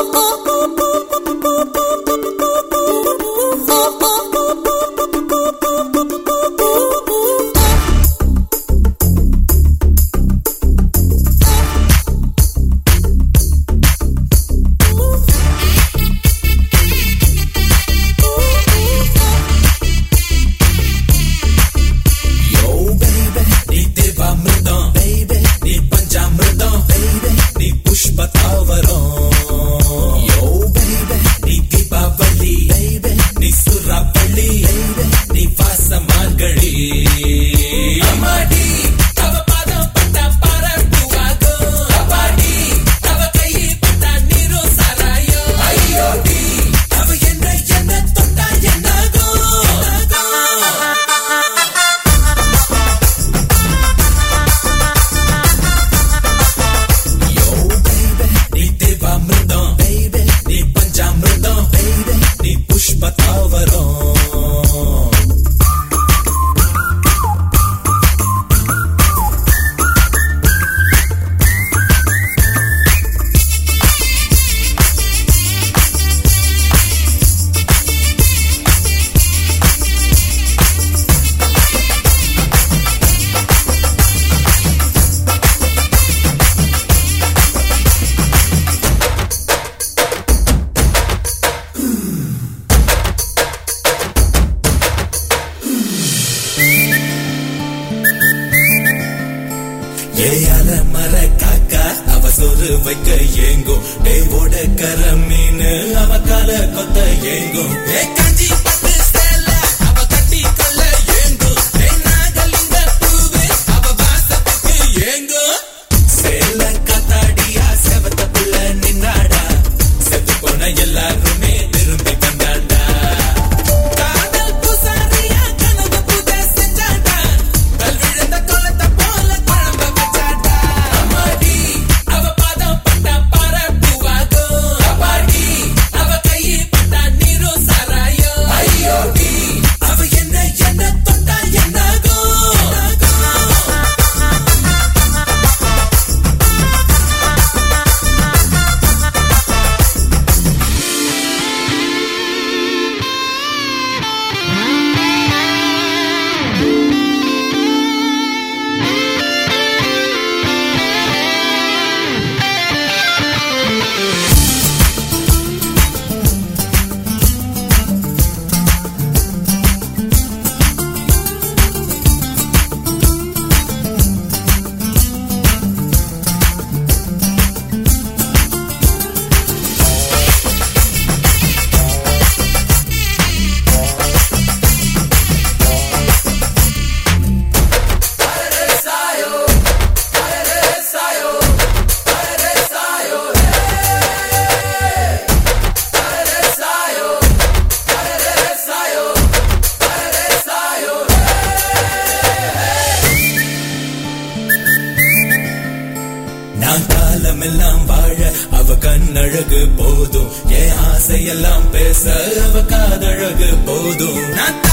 Oh, oh. ஏயால மர காக்கா அவ சொரு வைக்க ஏங்கும். டேவோட கர மீன் அவ கால கொத்த ஏங்கும். போதும். என் ஆசையெல்லாம் பேச அவ காதழகு போதும். நான்